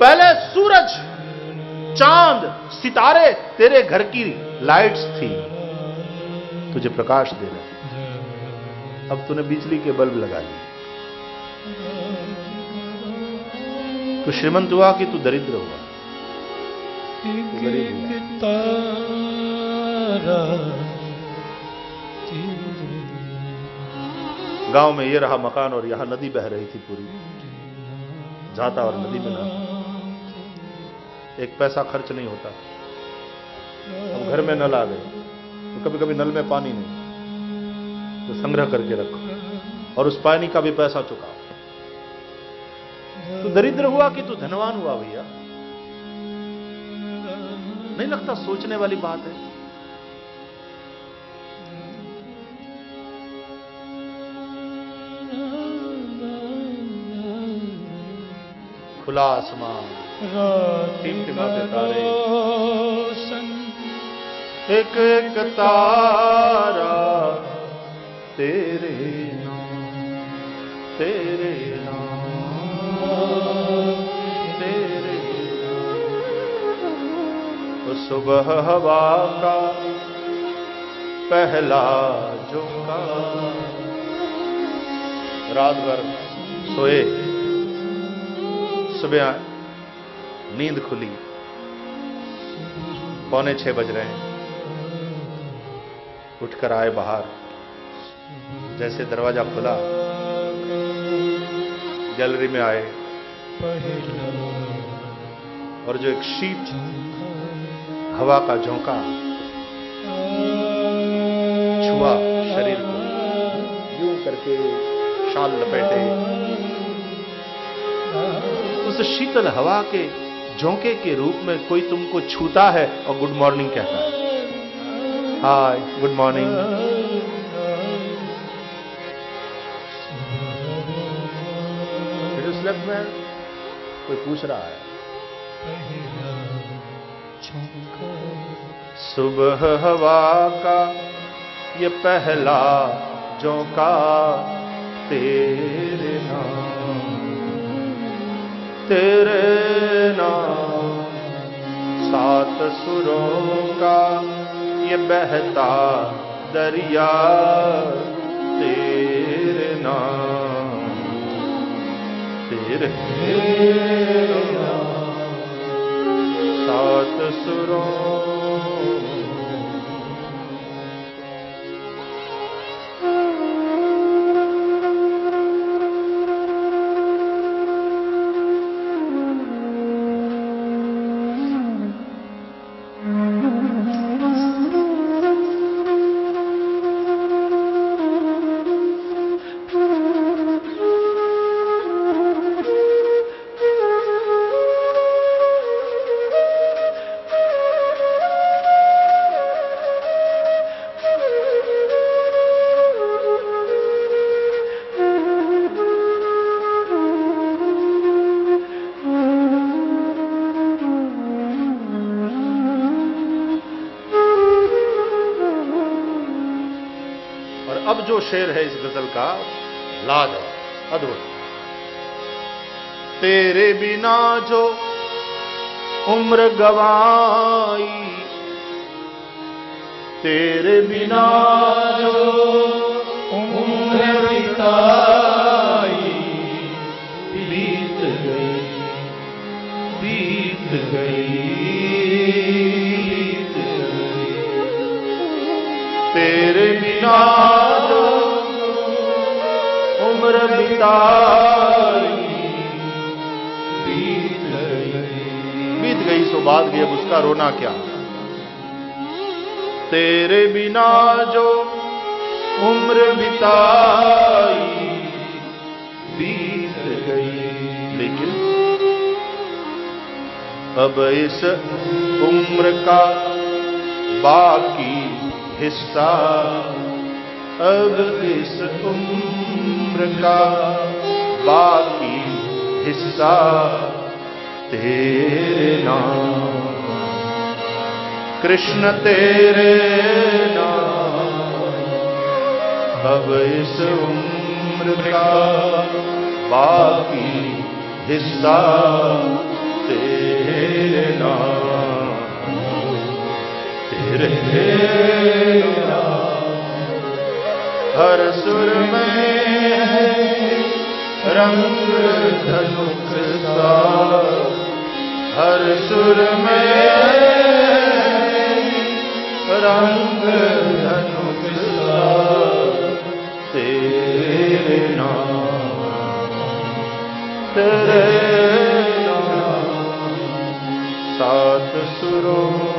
पहले सूरज, चाँद, सितारे तेरे घर की लाइट्स थी। तुझे प्रकाश दे रहे अब तूने बिजली के बल्ब लगा लिए। तू श्रीमंत हुआ कि तू दरिद्र हुआ? तू गरीब हुआ। गाँव में ये रहा मकान और यहाँ नदी बह रही थी पूरी। जाता और नदी में नहा। एक पैसा खर्च नहीं होता। अब घर में नल आ गए। तो कभी कभी नल में पानी नहीं। तो संग्रह करके रखो। और उस पानी का भी पैसा चुकाओ। तू दरिद्र हुआ कि तू धनवान हुआ भैया? नहीं लगता सोचने वाली बात है। खुला आसमान। तारे। एक एक तारा तेरे नाम तेरे नाम तेरे नाम। सुबह हवा का पहला झोंका रात भर सोए। सुबह नींद खुली। पौने छह बज रहे हैं। उठकर आए बाहर। जैसे दरवाज़ा खुला, गैलरी में आए। और जो एक शीत हवा का झोंका छुआ शरीर को, यूँ करके शाल लपेटे। उस शीतल हवा के झोंके के रूप में कोई तुमको छूता है और गुड मॉर्निंग कहता है? हाय गुड मॉर्निंग में कोई पूछ रहा है? सुबह हवा का ये पहला झोंका तेरे नाम तेरे नाम सात सुरों का ये बहता दरिया तेरे नाम। तेरे नाम सात सुरों शेर है इस गज़ल का? लाज अद्भुत। तेरे बिना जो उम्र गवाई, तेरे बिना जो बीत गई सो बात गई अब उसका रोना क्या? तेरे बिना जो उम्र बिताई, बीत गई। लेकिन अब इस उम्र का बाकी हिस्सा, अब इस उम्र का बाकी हिस्सा तेरे नाम। कृष्ण तेरे नाम। अब इस उम्र का बाकी हिस्सा तेरे नाम। तेरे नाम। हर सुर में रंग धनुक सा। हर सुर में रंग धनुक तेरे नाम तेरे नाम, सात सुरों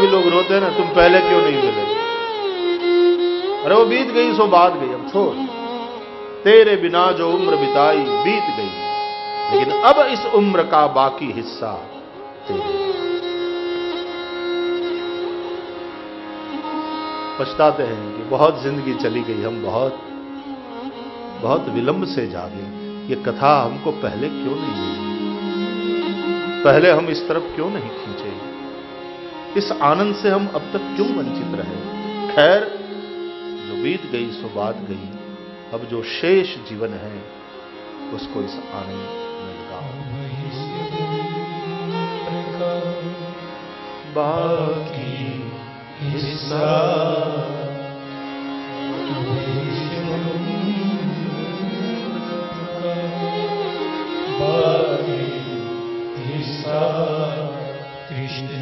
कभी लोग रोते हैं ना, तुम पहले क्यों नहीं मिले? अरे वो बीत गई, सो बात गई, अब छोड़। तेरे बिना जो उम्र बिताई, बीत गई। लेकिन अब इस उम्र का बाकी हिस्सा तेरे। पछताते हैं कि बहुत ज़िंदगी चली गई, हम बहुत बहुत विलंब से जागे। ये कथा हमको पहले क्यों नहीं मिली? पहले हम इस तरफ़ क्यों नहीं खींचे? इस आनंद से हम अब तक क्यों वंचित रहे? खैर, जो बीत गई, सो बात गई। अब जो शेष जीवन है, उसको इस आनंद में लगाओ। बाकी हिस्सा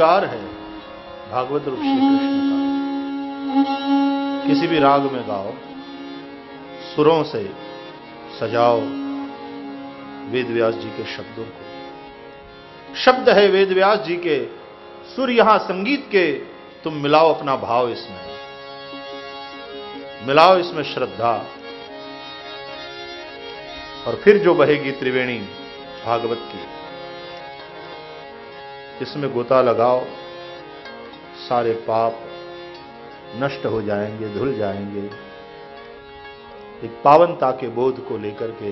श्रृंगार है, भागवत रूप श्री कृष्ण का। किसी भी राग में गाओ, सुरों से सजाओ वेद व्यास जी के शब्दों को। शब्द है वेद व्यास जी के, सुर यहाँ संगीत के, तुम मिलाओ अपना भाव इसमें। मिलाओ इसमें श्रद्धा। और फिर जो बहेगी त्रिवेणी भागवत की। इसमें गोता लगाओ, सारे पाप नष्ट हो जाएँगे, धुल जाएँगे। एक पावनता के बोध को लेकर के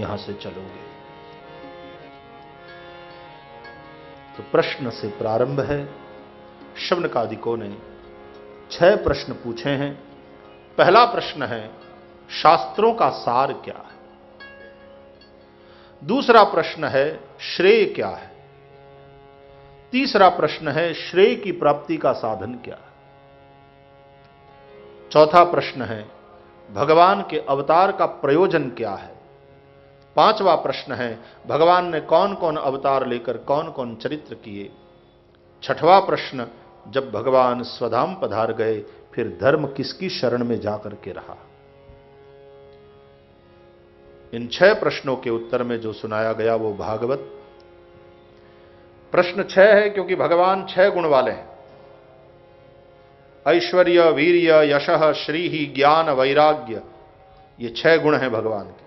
यहाँ से चलोगे। तो प्रश्न से प्रारंभ है। शवनकादिकों ने छह प्रश्न पूछे हैं। पहला प्रश्न है, शास्त्रों का सार क्या है? दूसरा प्रश्न है, श्रेय क्या है? तीसरा प्रश्न है, श्रेय की प्राप्ति का साधन क्या है? चौथा प्रश्न है, भगवान के अवतार का प्रयोजन क्या है? पांचवा प्रश्न है, भगवान ने कौन कौन अवतार लेकर कौन कौन चरित्र किए? छठवां प्रश्न, जब भगवान स्वधाम पधार गए, फिर धर्म किसकी शरण में जाकर के रहा? इन छह प्रश्नों के उत्तर में जो सुनाया गया वो भागवत प्रश्न छह है क्योंकि भगवान छह गुण वाले हैं। ऐश्वर्य, वीर्य, यश, श्री ही ज्ञान, वैराग्य, ये छह गुण हैं भगवान के।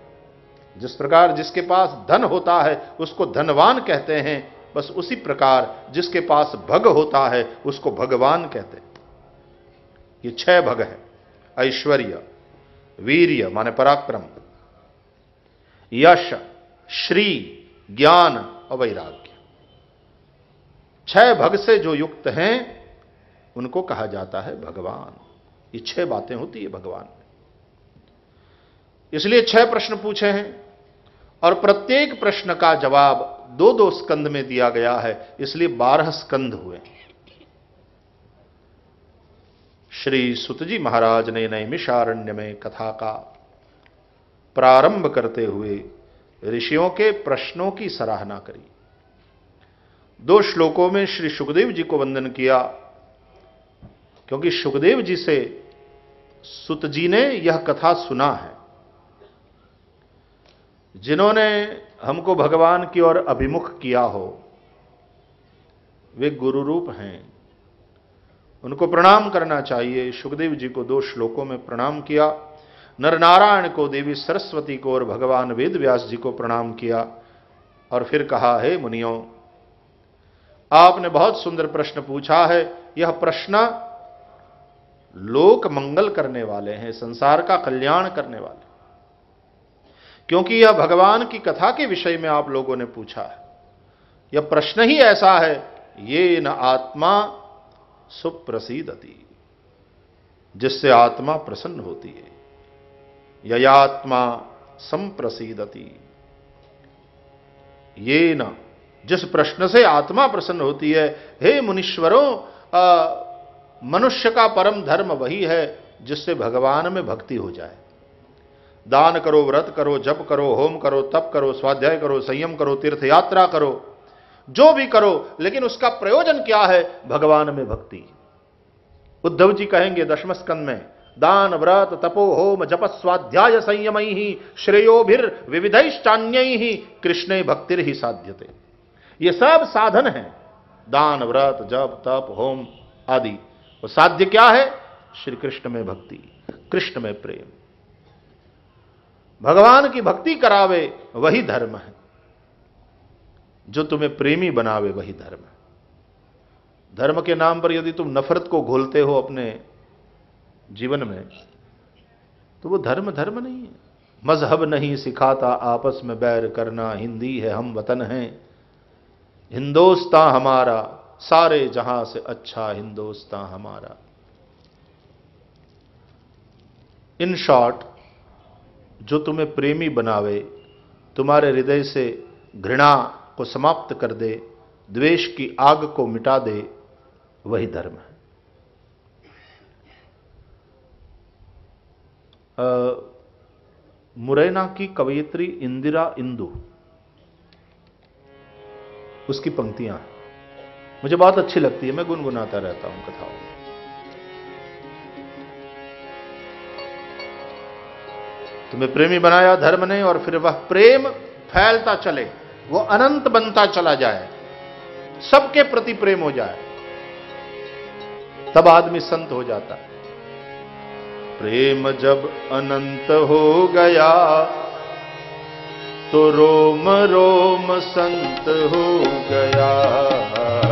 जिस प्रकार जिसके पास धन होता है, उसको धनवान कहते हैं, बस उसी प्रकार जिसके पास भग होता है, उसको भगवान कहते हैं। ये छह भग है। ऐश्वर्य, वीर्य, माने पराक्रम, यश, श्री, ज्ञान और वैराग्य। छह भग से जो युक्त हैं, उनको कहा जाता है भगवान। ये छह बातें होती है भगवान में। इसलिए छह प्रश्न पूछे हैं और प्रत्येक प्रश्न का जवाब दो दो स्कंद में दिया गया है, इसलिए बारह स्कंद हुए। श्री सुतजी महाराज ने नैमिषारण्य में कथा का प्रारंभ करते हुए ऋषियों के प्रश्नों की सराहना करी। दो श्लोकों में श्री सुखदेव जी को वंदन किया, क्योंकि सुखदेव जी से सुत जी ने यह कथा सुना है। जिन्होंने हमको भगवान की ओर अभिमुख किया हो, वे गुरु रूप हैं। उनको प्रणाम करना चाहिए। सुखदेव जी को दो श्लोकों में प्रणाम किया। नरनारायण को देवी सरस्वती को और भगवान वेद व्यास जी को प्रणाम किया। और फिर कहा, है मुनियों आपने बहुत सुंदर प्रश्न पूछा है। यह प्रश्न लोक मंगल करने वाले हैं, संसार का कल्याण करने वाले। क्योंकि यह भगवान की कथा के विषय में आप लोगों ने पूछा है। यह प्रश्न ही ऐसा है, ये न आत्मा सुप्रसिदति, जिससे आत्मा प्रसन्न होती है। यह ययात्मा संप्रसिदति, ये न जिस प्रश्न से आत्मा प्रसन्न होती है, हे मुनीश्वरों मनुष्य का परम धर्म वही है जिससे भगवान में भक्ति हो जाए। दान करो, व्रत करो, जप करो, होम करो, तप करो, स्वाध्याय करो, संयम करो तीर्थ यात्रा करो, जो भी करो, लेकिन उसका प्रयोजन क्या है? भगवान में भक्ति। उद्धव जी कहेंगे, दशम स्कंद में, दान, व्रत, तपो, होम, जप, स्वाध्याय, संयम ही, श्रेयोभिर विविधान्य ही कृष्ण भक्तिर ही साध्यते। ये सब साधन है। दान, व्रत, जप, तप, होम आदि। वो साध्य क्या है? श्री कृष्ण में भक्ति, कृष्ण में प्रेम। भगवान की भक्ति करावे, वही धर्म है। जो तुम्हें प्रेमी बनावे, वही धर्म है। धर्म के नाम पर यदि तुम नफरत को घोलते हो अपने जीवन में तो वो धर्म धर्म नहीं है। मज़हब नहीं सिखाता, आपस में बैर करना, हिंदी है, हम वतन हैं। हिंदोस्तान हमारा, सारे जहाँ से अच्छा हिंदोस्तान हमारा। इन शॉर्ट जो तुम्हें प्रेमी बनावे, तुम्हारे हृदय से घृणा को समाप्त कर दे, द्वेष की आग को मिटा दे, वही धर्म है। मुरैना की कवयित्री इंदिरा इंदु उसकी पंक्तियाँ मुझे बहुत अच्छी लगती है, मैं गुनगुनाता रहता हूँ कथाओं में। तुम्हें प्रेमी बनाया, धर्म ने और फिर वह प्रेम फैलता चले, वो अनंत बनता चला जाए, सबके प्रति प्रेम हो जाए, तब आदमी संत हो जाता। प्रेम जब अनंत हो गया तो रोम रोम संत हो गया।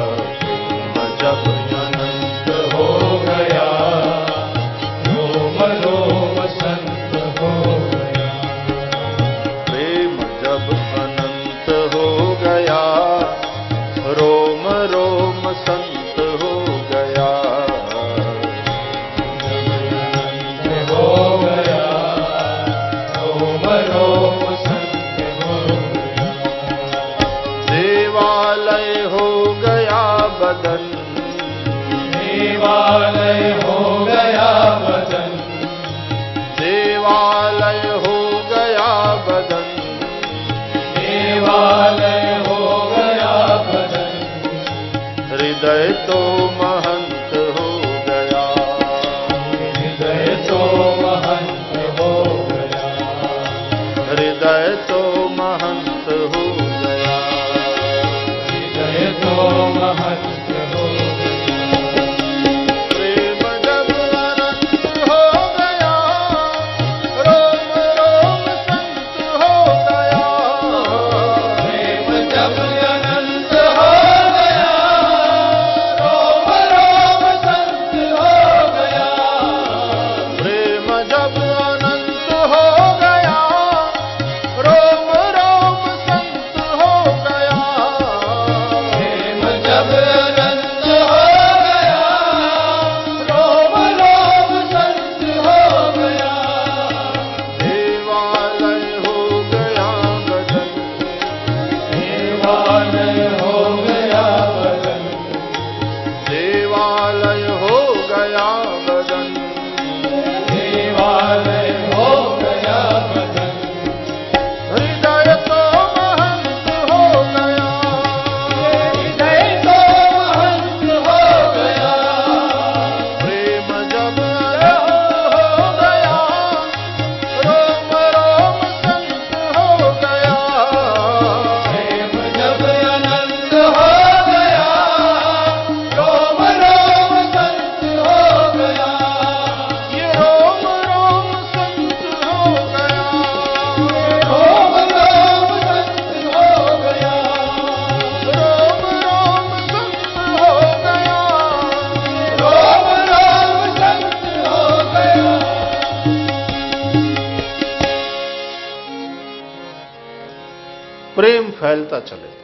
प्रेम फैलता चले।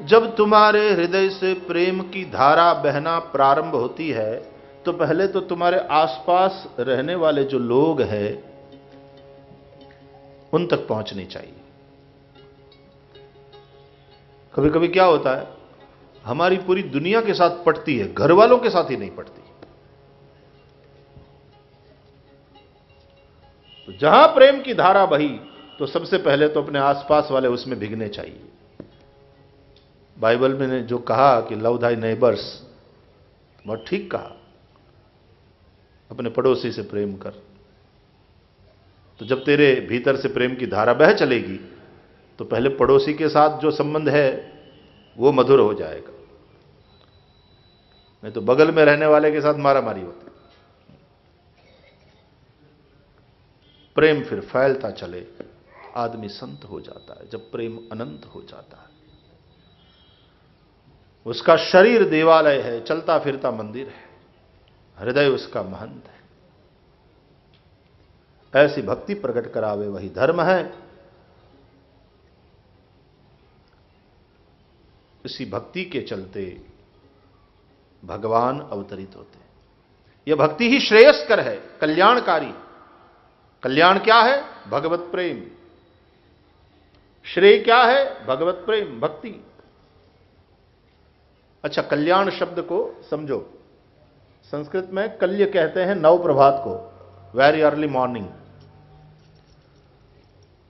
जब तुम्हारे हृदय से प्रेम की धारा बहना प्रारंभ होती है तो पहले तो तुम्हारे आसपास रहने वाले जो लोग हैं, उन तक पहुंचनी चाहिए। कभी कभी क्या होता है, हमारी पूरी दुनिया के साथ पटती है घर वालों के साथ ही नहीं पटती। तो जहाँ प्रेम की धारा बही तो सबसे पहले तो अपने आसपास वाले उसमें भिगने चाहिए। बाइबल में ने जो कहा कि लव धाई नेबर्स बहुत ठीक कहा। अपने पड़ोसी से प्रेम कर। तो जब तेरे भीतर से प्रेम की धारा बह चलेगी तो पहले पड़ोसी के साथ जो संबंध है, वो मधुर हो जाएगा। नहीं तो बगल में रहने वाले के साथ मारामारी होती। प्रेम फिर फैलता चले। आदमी संत हो जाता है, जब प्रेम अनंत हो जाता है। उसका शरीर देवालय है, चलता फिरता मंदिर है, हृदय उसका महंत है। ऐसी भक्ति प्रकट करावे वही धर्म है। इसी भक्ति के चलते भगवान अवतरित होते हैं। यह भक्ति ही श्रेयस्कर है, कल्याणकारी। कल्याण क्या है? भगवत प्रेम। श्रेय क्या है? भगवत प्रेम, भक्ति। अच्छा कल्याण शब्द को समझो। संस्कृत में कल्य कहते हैं नव प्रभात को वेरी अर्ली मॉर्निंग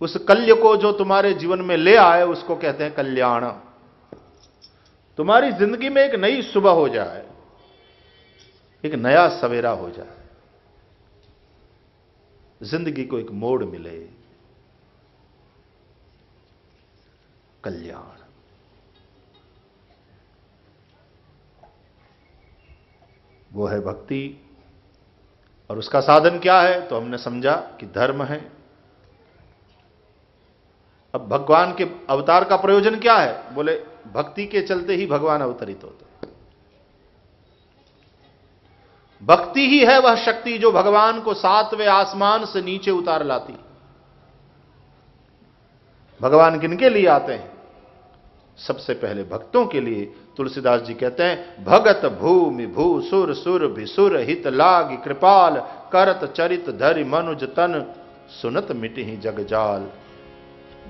उस कल्य को जो तुम्हारे जीवन में ले आए, उसको कहते हैं कल्याण। तुम्हारी ज़िंदगी में एक नई सुबह हो जाए, एक नया सवेरा हो जाए। ज़िंदगी को एक मोड़ मिले। कल्याण। वो है भक्ति, और उसका साधन क्या है? तो हमने समझा कि धर्म है। अब भगवान के अवतार का प्रयोजन क्या है? बोले, भक्ति के चलते ही भगवान अवतरित होते भक्ति ही है वह शक्ति जो भगवान को सातवें आसमान से नीचे उतार लाती भगवान किनके लिए आते हैं? सबसे पहले भक्तों के लिए तुलसीदास जी कहते हैं, भगत भूमि भू सुर सुर भिसुर हित लाग कृपाल, करत चरित धरि मनुज तन, सुनत मिट ही जगजाल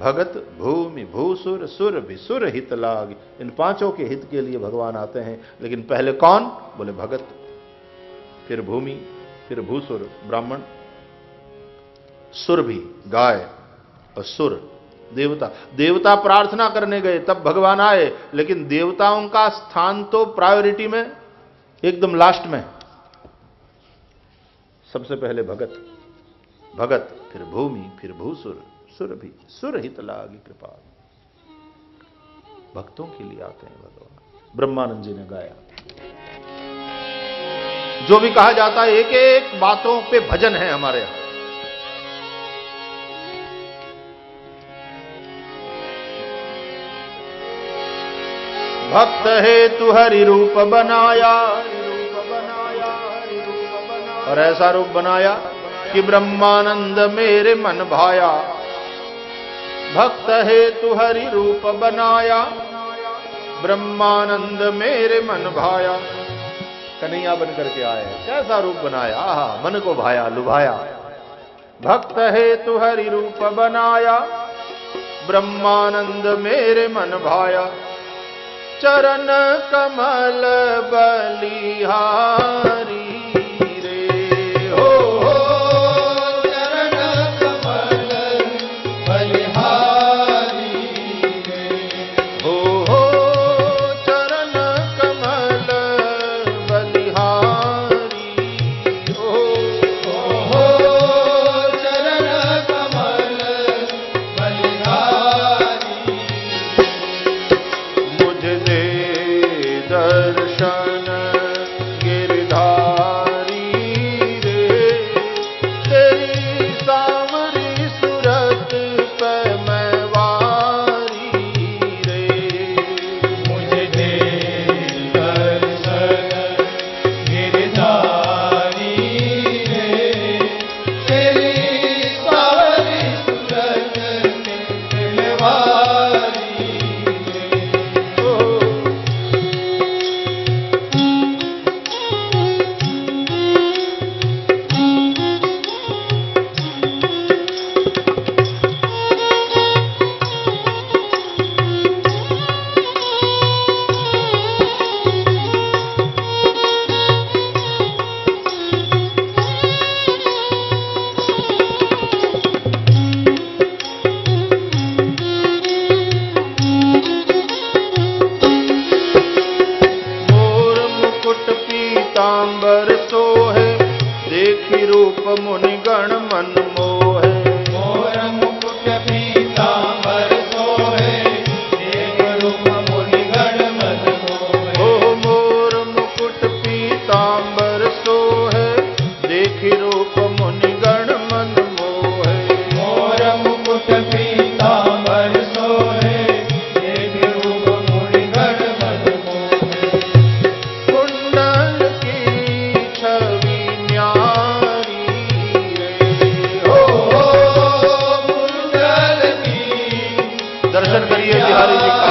भगत भूमि भूसुर सुर भिसुर हित लाग। इन पाँचों के हित के लिए भगवान आते हैं। लेकिन पहले कौन? बोले, भगत। फिर भूमि, फिर भूसुर, ब्राह्मण। सुर भी, गाय और सुर। देवता। देवता प्रार्थना करने गए, तब भगवान आए, लेकिन देवताओं का स्थान तो प्रायोरिटी में, एकदम लास्ट में। सबसे पहले भगत। भगत, फिर भूमि, फिर भूसुर, सुर भी, सुर हित लागी कृपा। भक्तों के लिए आते हैं भगवान। ब्रह्मानंद जी ने गाया। जो भी कहा जाता है एक एक बातों पे भजन है हमारे यहाँ। भक्त है तू हरि रूप बनाया और ऐसा रूप बनाया कि ब्रह्मानंद मेरे मन भाया। भक्त है तू हरि रूप बनाया, ब्रह्मानंद मेरे मन भाया। कन्हैया बन करके आए कैसा रूप बनाया? आहा, मन को भाया, लुभाया। भक्त है तू हरि रूप बनाया, ब्रह्मानंद मेरे मन भाया। चरण कमल बलिहार। सूरत रूप मुनि मन मोहे करिए बिहारी जी का